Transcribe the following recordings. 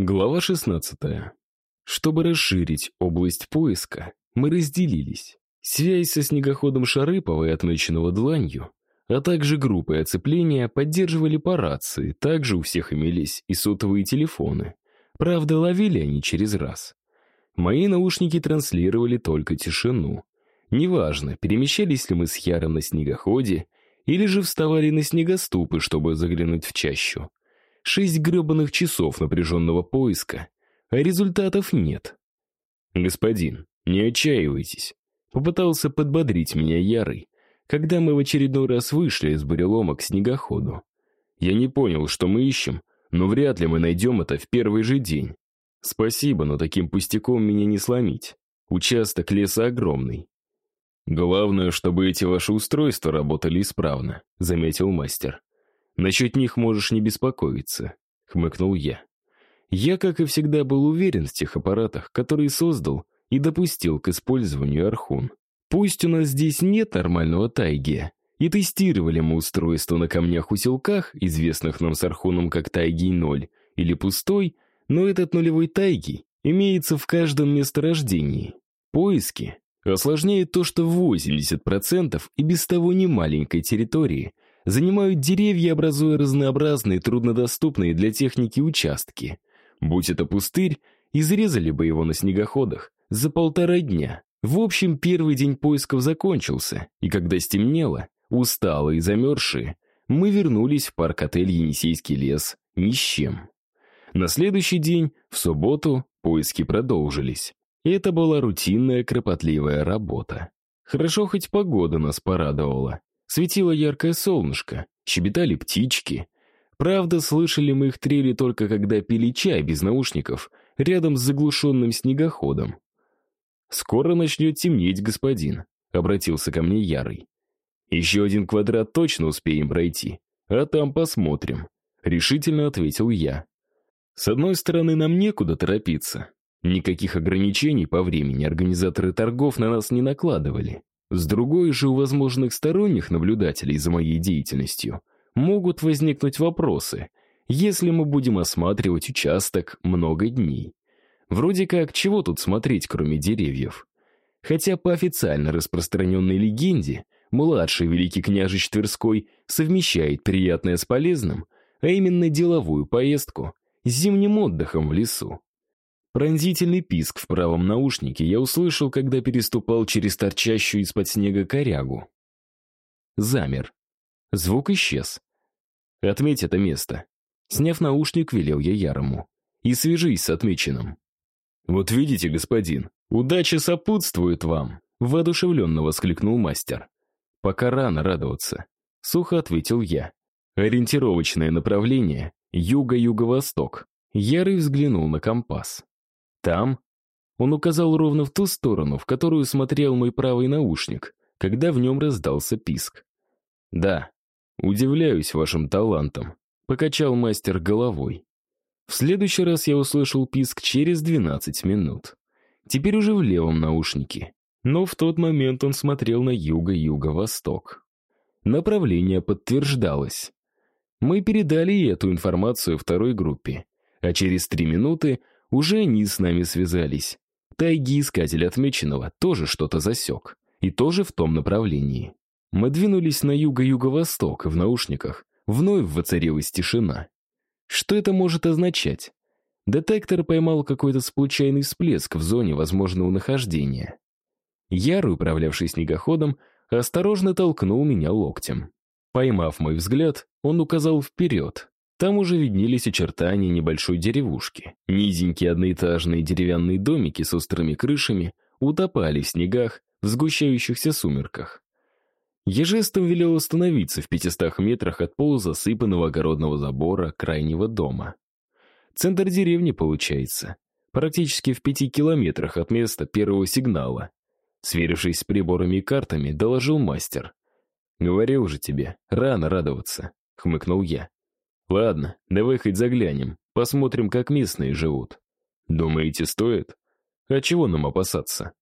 Глава 16. Чтобы расширить область поиска, мы разделились. Связь со снегоходом Шарыпова и отмеченного дланью, а также группой оцепления поддерживали по рации, также у всех имелись и сотовые телефоны. Правда, ловили они через раз. Мои наушники транслировали только тишину. Неважно, перемещались ли мы с Яром на снегоходе, или же вставали на снегоступы, чтобы заглянуть в чащу. Шесть гребаных часов напряженного поиска, а результатов нет. «Господин, не отчаивайтесь», — попытался подбодрить меня Ярый, когда мы в очередной раз вышли из бурелома к снегоходу. Я не понял, что мы ищем, но вряд ли мы найдем это в первый же день. Спасибо, но таким пустяком меня не сломить. Участок леса огромный. Главное, чтобы эти ваши устройства работали исправно, заметил мастер. Насчет них можешь не беспокоиться, хмыкнул я. Я, как и всегда, был уверен в тех аппаратах, которые создал и допустил к использованию Архун. Пусть у нас здесь нет нормального тайги, и тестировали мы устройство на камнях-усилках, известных нам с Архуном как Тайги-0 или Пустой, но этот нулевой тайги имеется в каждом месторождении. Поиски осложняет то, что 80% и без того немаленькой территории – занимают деревья, образуя разнообразные, труднодоступные для техники участки. Будь это пустырь, изрезали бы его на снегоходах за полтора дня. В общем, первый день поисков закончился, и когда стемнело, усталые и замерзшие, мы вернулись в парк-отель «Енисейский лес» ни с чем. На следующий день, в субботу, поиски продолжились. Это была рутинная, кропотливая работа. Хорошо, хоть погода нас порадовала. Светило яркое солнышко, щебетали птички. Правда, слышали мы их трели только когда пили чай без наушников, рядом с заглушенным снегоходом. «Скоро начнет темнеть, господин», — обратился ко мне Ярый. «Еще один квадрат точно успеем пройти, а там посмотрим», — решительно ответил я. «С одной стороны, нам некуда торопиться. Никаких ограничений по времени организаторы торгов на нас не накладывали. С другой же у возможных сторонних наблюдателей за моей деятельностью могут возникнуть вопросы, если мы будем осматривать участок много дней. Вроде как, чего тут смотреть, кроме деревьев? Хотя по официально распространенной легенде, младший великий княжич Тверской совмещает приятное с полезным, а именно деловую поездку с зимним отдыхом в лесу. Пронзительный писк в правом наушнике я услышал, когда переступал через торчащую из-под снега корягу. Замер. Звук исчез. Отметь это место. Сняв наушник, велел я Ярому. И свяжись с отмеченным. «Вот видите, господин, удача сопутствует вам», воодушевленно воскликнул мастер. «Пока рано радоваться», — сухо ответил я. Ориентировочное направление — юго-юго-восток. Ярый взглянул на компас. Там он указал ровно в ту сторону, в которую смотрел мой правый наушник, когда в нем раздался писк. «Да, удивляюсь вашим талантам», — покачал мастер головой. В следующий раз я услышал писк через 12 минут. Теперь уже в левом наушнике. Но в тот момент он смотрел на юго-юго-восток. Направление подтверждалось. Мы передали эту информацию второй группе, а через три минуты уже они с нами связались. Тайги-искатель отмеченного тоже что-то засек. И тоже в том направлении. Мы двинулись на юго-юго-восток, в наушниках вновь воцарилась тишина. Что это может означать? Детектор поймал какой-то случайный всплеск в зоне возможного нахождения. Ярый, управлявший снегоходом, осторожно толкнул меня локтем. Поймав мой взгляд, он указал вперед, там уже виднелись очертания небольшой деревушки. Низенькие одноэтажные деревянные домики с острыми крышами утопали в снегах, в сгущающихся сумерках. Я жестом велел остановиться в пятистах метрах от полузасыпанного огородного забора крайнего дома. Центр деревни получается. Практически в пяти километрах от места первого сигнала. Сверившись с приборами и картами, доложил мастер. «Говорил же тебе, рано радоваться», — хмыкнул я. Ладно, давай хоть заглянем, посмотрим, как местные живут. Думаете, стоит? А чего нам опасаться?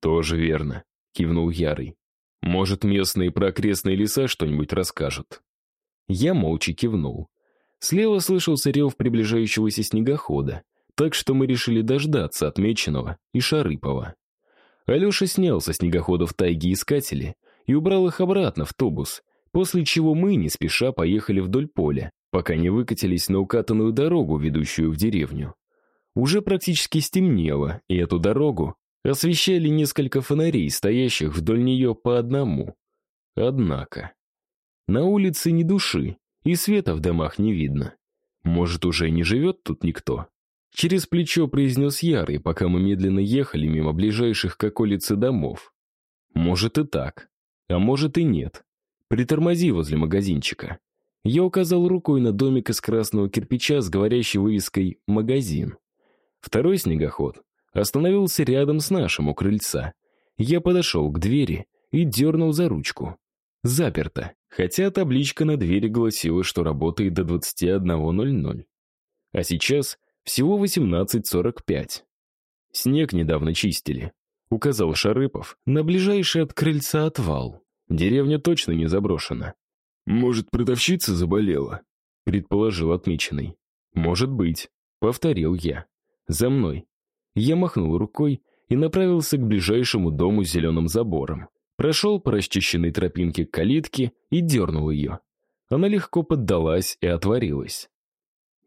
Тоже верно, кивнул Ярый. Может, местные про окрестные леса что-нибудь расскажут? Я молча кивнул. Слева слышался рев приближающегося снегохода. так что мы решили дождаться отмеченного и Шарыпова. Алеша снял со снегоходов тайги искатели и убрал их обратно в тубус, после чего мы, не спеша, поехали вдоль поля, пока не выкатились на укатанную дорогу, ведущую в деревню. Уже практически стемнело, и эту дорогу освещали несколько фонарей, стоящих вдоль нее по одному. Однако... На улице ни души, и света в домах не видно. Может, уже не живет тут никто? Через плечо произнес Ярый, пока мы медленно ехали мимо ближайших к околице домов. Может и так, а может и нет. Притормози возле магазинчика. Я указал рукой на домик из красного кирпича с говорящей вывеской «Магазин». Второй снегоход остановился рядом с нашим у крыльца. Я подошел к двери и дернул за ручку. Заперто, хотя табличка на двери гласила, что работает до 21.00. А сейчас всего 18.45. Снег недавно чистили. Указал Шарыпов на ближайший от крыльца отвал. Деревня точно не заброшена. «Может, продавщица заболела?» предположил отмеченный. «Может быть», — повторил я. «За мной». Я махнул рукой и направился к ближайшему дому с зеленым забором. Прошел по расчищенной тропинке к калитке и дернул ее. Она легко поддалась и отворилась.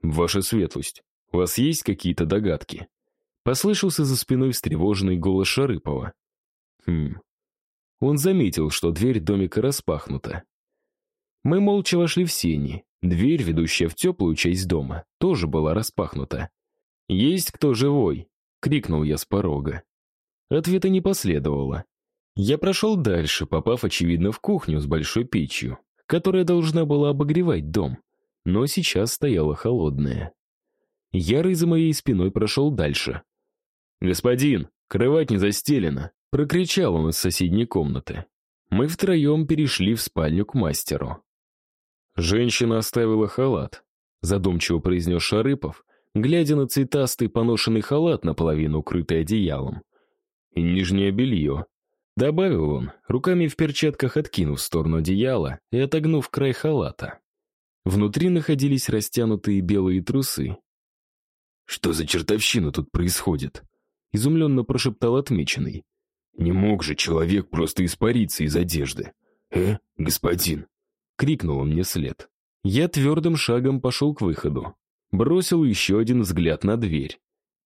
«Ваша светлость, у вас есть какие-то догадки?» Послышался за спиной встревоженный голос Шарыпова. «Хм...» Он заметил, что дверь домика распахнута. Мы молча вошли в сени. Дверь, ведущая в теплую часть дома, тоже была распахнута. «Есть кто живой?» — крикнул я с порога. Ответа не последовало. Я прошел дальше, попав, очевидно, в кухню с большой печью, которая должна была обогревать дом, но сейчас стояла холодная. Ярый за моей спиной прошел дальше. «Господин, кровать не застелена!» — прокричал он из соседней комнаты. Мы втроем перешли в спальню к мастеру. «Женщина оставила халат», — задумчиво произнес Шарыпов, глядя на цветастый поношенный халат, наполовину укрытый одеялом. «И нижнее белье», Добавил он, руками в перчатках откинув в сторону одеяла и отогнув край халата. Внутри находились растянутые белые трусы. «Что за чертовщина тут происходит?» Изумленно прошептал отмеченный. «Не мог же человек просто испариться из одежды. Э, господин?» Крикнул он мне след. Я твердым шагом пошел к выходу. Бросил еще один взгляд на дверь.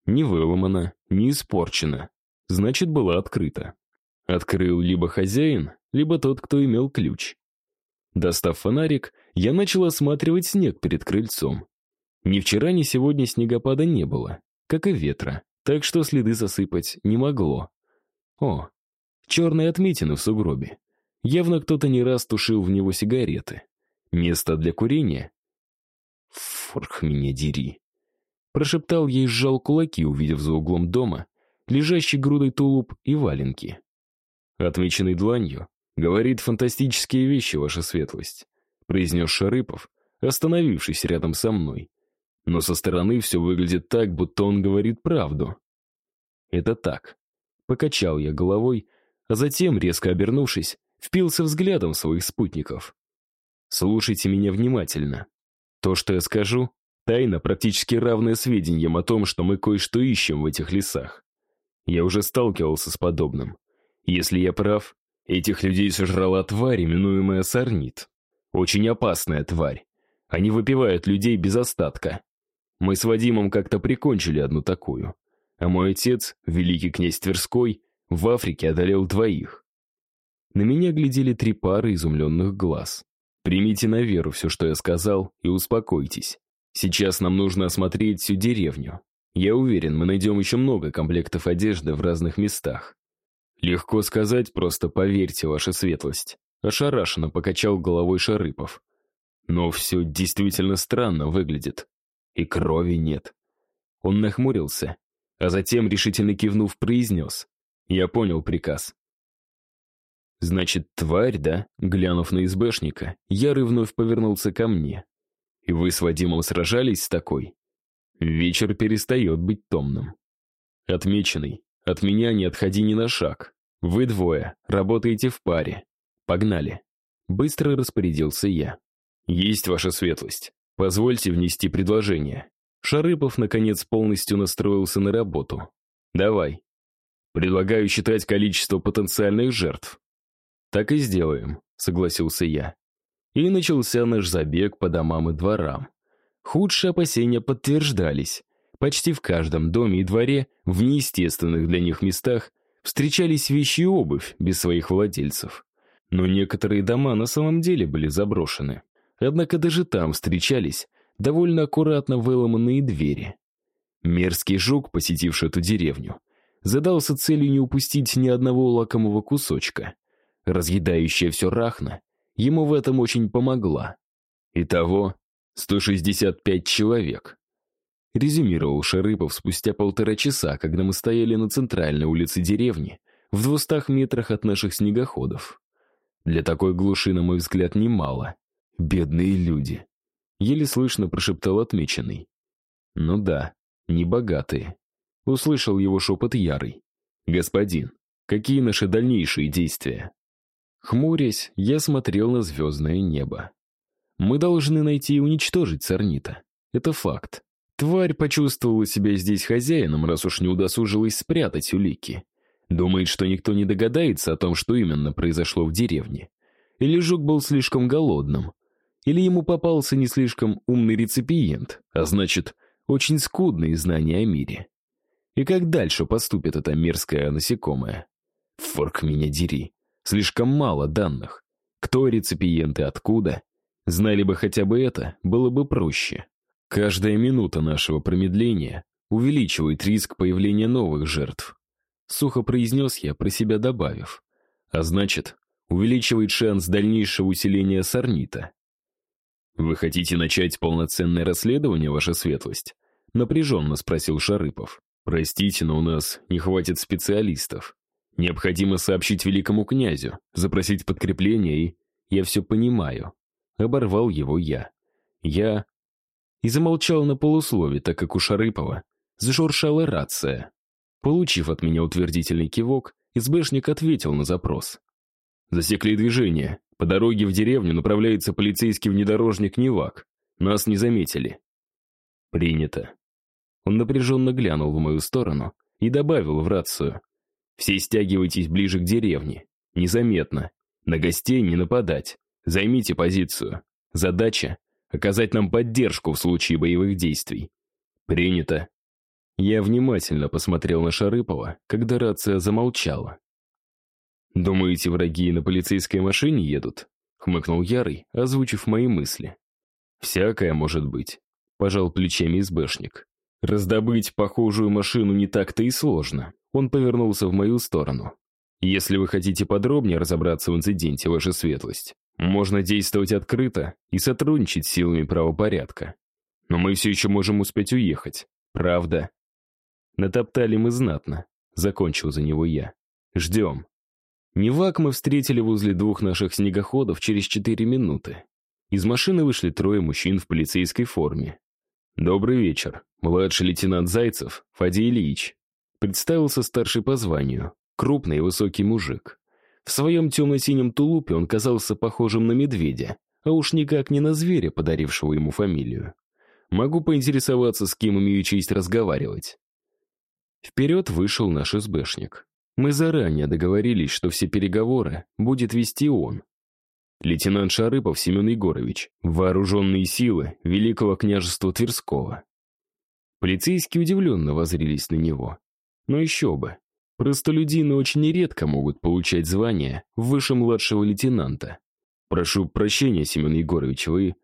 Не выломана, не испорчена. Значит, была открыта. Открыл либо хозяин, либо тот, кто имел ключ. Достав фонарик, я начал осматривать снег перед крыльцом. Ни вчера, ни сегодня снегопада не было, как и ветра, так что следы засыпать не могло. О, черные отметины в сугробе. Явно кто-то не раз тушил в него сигареты. Место для курения? Форх меня дери. Прошептал ей, сжал кулаки, увидев за углом дома лежащий грудой тулуп и валенки отмеченный дланью, говорит фантастические вещи, ваша светлость», произнес Шарыпов, остановившись рядом со мной. Но со стороны все выглядит так, будто он говорит правду. «Это так». Покачал я головой, а затем, резко обернувшись, впился взглядом в своих спутников. «Слушайте меня внимательно. То, что я скажу, тайна, практически равная сведениям о том, что мы кое-что ищем в этих лесах. Я уже сталкивался с подобным. Если я прав, этих людей сожрала тварь, именуемая сорнит. Очень опасная тварь. Они выпивают людей без остатка. Мы с Вадимом как-то прикончили одну такую. А мой отец, великий князь Тверской, в Африке одолел двоих. На меня глядели три пары изумленных глаз. Примите на веру все, что я сказал, и успокойтесь. Сейчас нам нужно осмотреть всю деревню. Я уверен, мы найдем еще много комплектов одежды в разных местах. «Легко сказать, просто поверьте, ваша светлость», — ошарашенно покачал головой Шарыпов. «Но все действительно странно выглядит. И крови нет». Он нахмурился, а затем, решительно кивнув, произнес. «Я понял приказ». «Значит, тварь, да?» Глянув на избэшника, Ярый вновь повернулся ко мне. «И вы с Вадимом сражались с такой?» Вечер перестает быть томным. Отмеченный, от меня не отходи ни на шаг. Вы двое, работаете в паре. Погнали. Быстро распорядился я. Есть ваша светлость. Позвольте внести предложение. Шарыпов, наконец, полностью настроился на работу. «Давай. Предлагаю считать количество потенциальных жертв». «Так и сделаем», — согласился я. И начался наш забег по домам и дворам. Худшие опасения подтверждались. Почти в каждом доме и дворе, в неестественных для них местах, встречались вещи и обувь без своих владельцев. Но некоторые дома на самом деле были заброшены. Однако даже там встречались довольно аккуратно выломанные двери. Мерзкий жук, посетивший эту деревню, задался целью не упустить ни одного лакомого кусочка. Разъедающая все рахна ему в этом очень помогла. Итого 165 человек. Резюмировал Шарыпов спустя полтора часа, когда мы стояли на центральной улице деревни, в двухстах метрах от наших снегоходов. Для такой глуши, на мой взгляд, немало. Бедные люди. Еле слышно прошептал отмеченный. Ну да, не богатые. Услышал его шепот ярый. «Господин, какие наши дальнейшие действия?» Хмурясь, я смотрел на звездное небо. Мы должны найти и уничтожить Сорнита. Это факт. Тварь почувствовала себя здесь хозяином, раз уж не удосужилась спрятать улики. Думает, что никто не догадается о том, что именно произошло в деревне. Или жук был слишком голодным. Или ему попался не слишком умный реципиент, а значит, очень скудные знания о мире. И как дальше поступит эта мерзкая насекомая? Форк меня дери. Слишком мало данных. Кто реципиент и откуда? Знали бы хотя бы это, было бы проще. Каждая минута нашего промедления увеличивает риск появления новых жертв. Сухо произнес я, про себя добавив. А значит, увеличивает шанс дальнейшего усиления сорнита. «Вы хотите начать полноценное расследование, ваша светлость?» Напряженно спросил Шарыпов. «Простите, но у нас не хватит специалистов. Необходимо сообщить великому князю, запросить подкрепление и... Я все понимаю. Оборвал его я. Я... И замолчал на полуслове, так как у Шарыпова зашуршала рация. Получив от меня утвердительный кивок, СБшник ответил на запрос. «Засекли движение. По дороге в деревню направляется полицейский внедорожник «Невак». Нас не заметили». «Принято». Он напряженно глянул в мою сторону и добавил в рацию. «Все стягивайтесь ближе к деревне. Незаметно. На гостей не нападать. Займите позицию. Задача — оказать нам поддержку в случае боевых действий». «Принято». Я внимательно посмотрел на Шарыпова, когда рация замолчала. «Думаете, враги на полицейской машине едут?» — хмыкнул Ярый, озвучив мои мысли. «Всякое может быть», — пожал плечами избэшник. «Раздобыть похожую машину не так-то и сложно». Он повернулся в мою сторону. «Если вы хотите подробнее разобраться в инциденте, ваша светлость, можно действовать открыто и сотрудничать с силами правопорядка. Но мы все еще можем успеть уехать. Правда?» Натоптали мы знатно. Закончил за него я. «Ждем». Невак мы встретили возле двух наших снегоходов через четыре минуты. Из машины вышли трое мужчин в полицейской форме. «Добрый вечер. Младший лейтенант Зайцев, Фадий Ильич». Представился старший по званию. Крупный и высокий мужик. В своем темно-синем тулупе он казался похожим на медведя, а уж никак не на зверя, подарившего ему фамилию. Могу поинтересоваться, с кем имею честь разговаривать. Вперед вышел наш СБшник. Мы заранее договорились, что все переговоры будет вести он. Лейтенант Шарыпов Семен Егорович, вооруженные силы Великого княжества Тверского. Полицейские удивленно возрились на него. Но еще бы. Простолюдины очень нередко могут получать звание выше младшего лейтенанта. «Прошу прощения, Семен Егорович, вы...»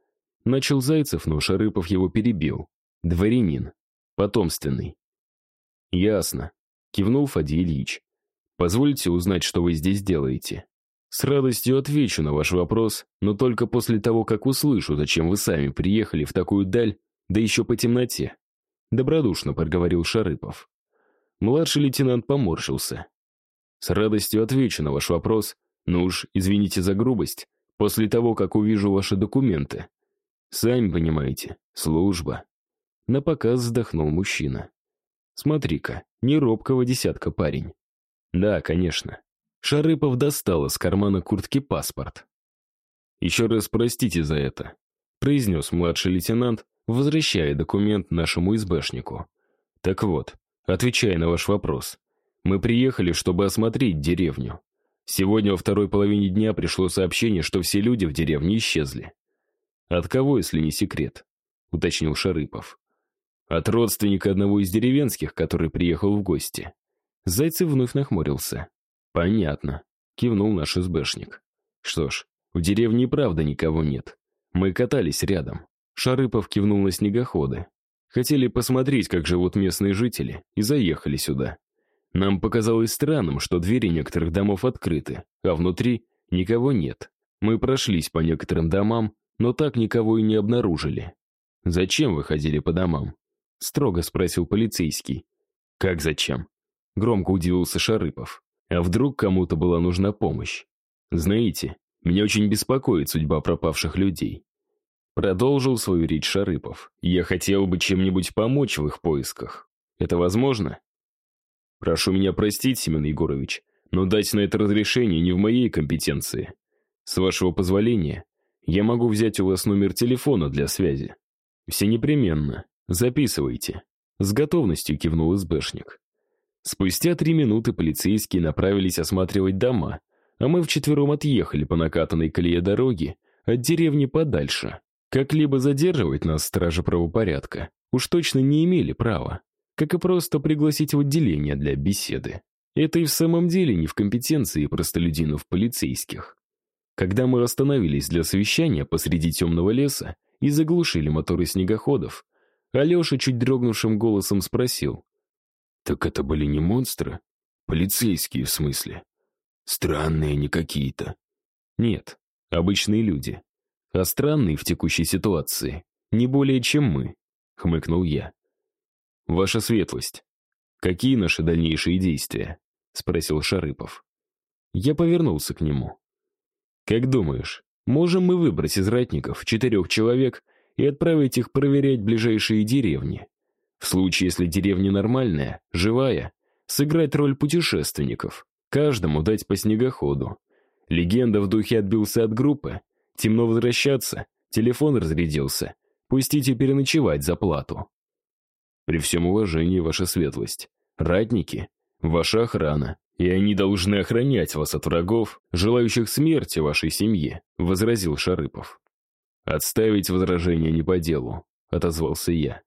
Начал Зайцев, но Шарыпов его перебил. «Дворянин. Потомственный». «Ясно», — кивнул Фадий Ильич. Позвольте узнать, что вы здесь делаете. С радостью отвечу на ваш вопрос, но только после того, как услышу, зачем вы сами приехали в такую даль, да еще по темноте. Добродушно проговорил Шарыпов. Младший лейтенант поморщился. С радостью отвечу на ваш вопрос, но уж, извините за грубость, после того, как увижу ваши документы. Сами понимаете, служба. На показ вздохнул мужчина. Смотри-ка, не робкого десятка парень. Да, конечно. Шарыпов достал из кармана куртки паспорт. «Еще раз простите за это», — произнес младший лейтенант, возвращая документ нашему избэшнику. «Так вот, отвечая на ваш вопрос, мы приехали, чтобы осмотреть деревню. Сегодня во второй половине дня пришло сообщение, что все люди в деревне исчезли. От кого, если не секрет?» — уточнил Шарыпов. «От родственника одного из деревенских, который приехал в гости». Зайцев вновь нахмурился. «Понятно», — кивнул наш избэшник. «Что ж, в деревне и правда никого нет. Мы катались рядом». Шарыпов кивнул на снегоходы. Хотели посмотреть, как живут местные жители, и заехали сюда. Нам показалось странным, что двери некоторых домов открыты, а внутри никого нет. Мы прошлись по некоторым домам, но так никого и не обнаружили. «Зачем вы ходили по домам?» — строго спросил полицейский. «Как зачем?» — громко удивился Шарыпов. «А вдруг кому-то была нужна помощь? Знаете, меня очень беспокоит судьба пропавших людей». Продолжил свою речь Шарыпов. «Я хотел бы чем-нибудь помочь в их поисках. Это возможно?» «Прошу меня простить, Семен Егорович, но дать на это разрешение не в моей компетенции. С вашего позволения, я могу взять у вас номер телефона для связи. Все непременно. Записывайте. С готовностью кивнул СБшник. Спустя три минуты полицейские направились осматривать дома, а мы вчетвером отъехали по накатанной колее дороги от деревни подальше. Как-либо задерживать нас стражи правопорядка уж точно не имели права, как и просто пригласить в отделение для беседы. Это и в самом деле не в компетенции простолюдинов полицейских. Когда мы остановились для совещания посреди темного леса и заглушили моторы снегоходов, Алеша чуть дрогнувшим голосом спросил. «Так это были не монстры? Полицейские, в смысле? Странные они какие-то». «Нет, обычные люди. А странные в текущей ситуации. Не более, чем мы», — хмыкнул я. «Ваша светлость, какие наши дальнейшие действия?» — спросил Шарыпов. Я повернулся к нему. Как думаешь, можем мы выбрать из ратников четырех человек и отправить их проверять ближайшие деревни? В случае, если деревня нормальная, живая, сыграть роль путешественников, каждому дать по снегоходу. Легенда в духе отбился от группы, темно возвращаться, телефон разрядился, пустите переночевать за плату. При всем уважении, ваша светлость, ратники, ваша охрана, и они должны охранять вас от врагов, желающих смерти вашей семье», — возразил Шарыпов. «Отставить возражение не по делу», — отозвался я.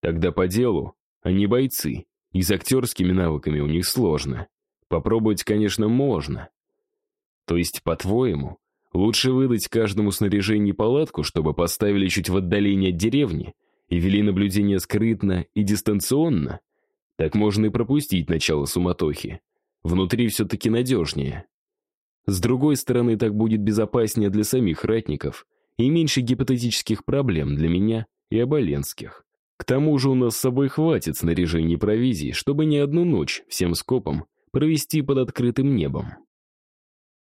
«Тогда по делу, они бойцы, и с актерскими навыками у них сложно. Попробовать, конечно, можно. То есть, по-твоему, лучше выдать каждому снаряжение палатку, чтобы поставили чуть в отдалении от деревни и вели наблюдение скрытно и дистанционно? Так можно и пропустить начало суматохи. Внутри все-таки надежнее. С другой стороны, так будет безопаснее для самих ратников и меньше гипотетических проблем для меня и оболенских. К тому же у нас с собой хватит снаряжения и провизии, чтобы не одну ночь всем скопом провести под открытым небом.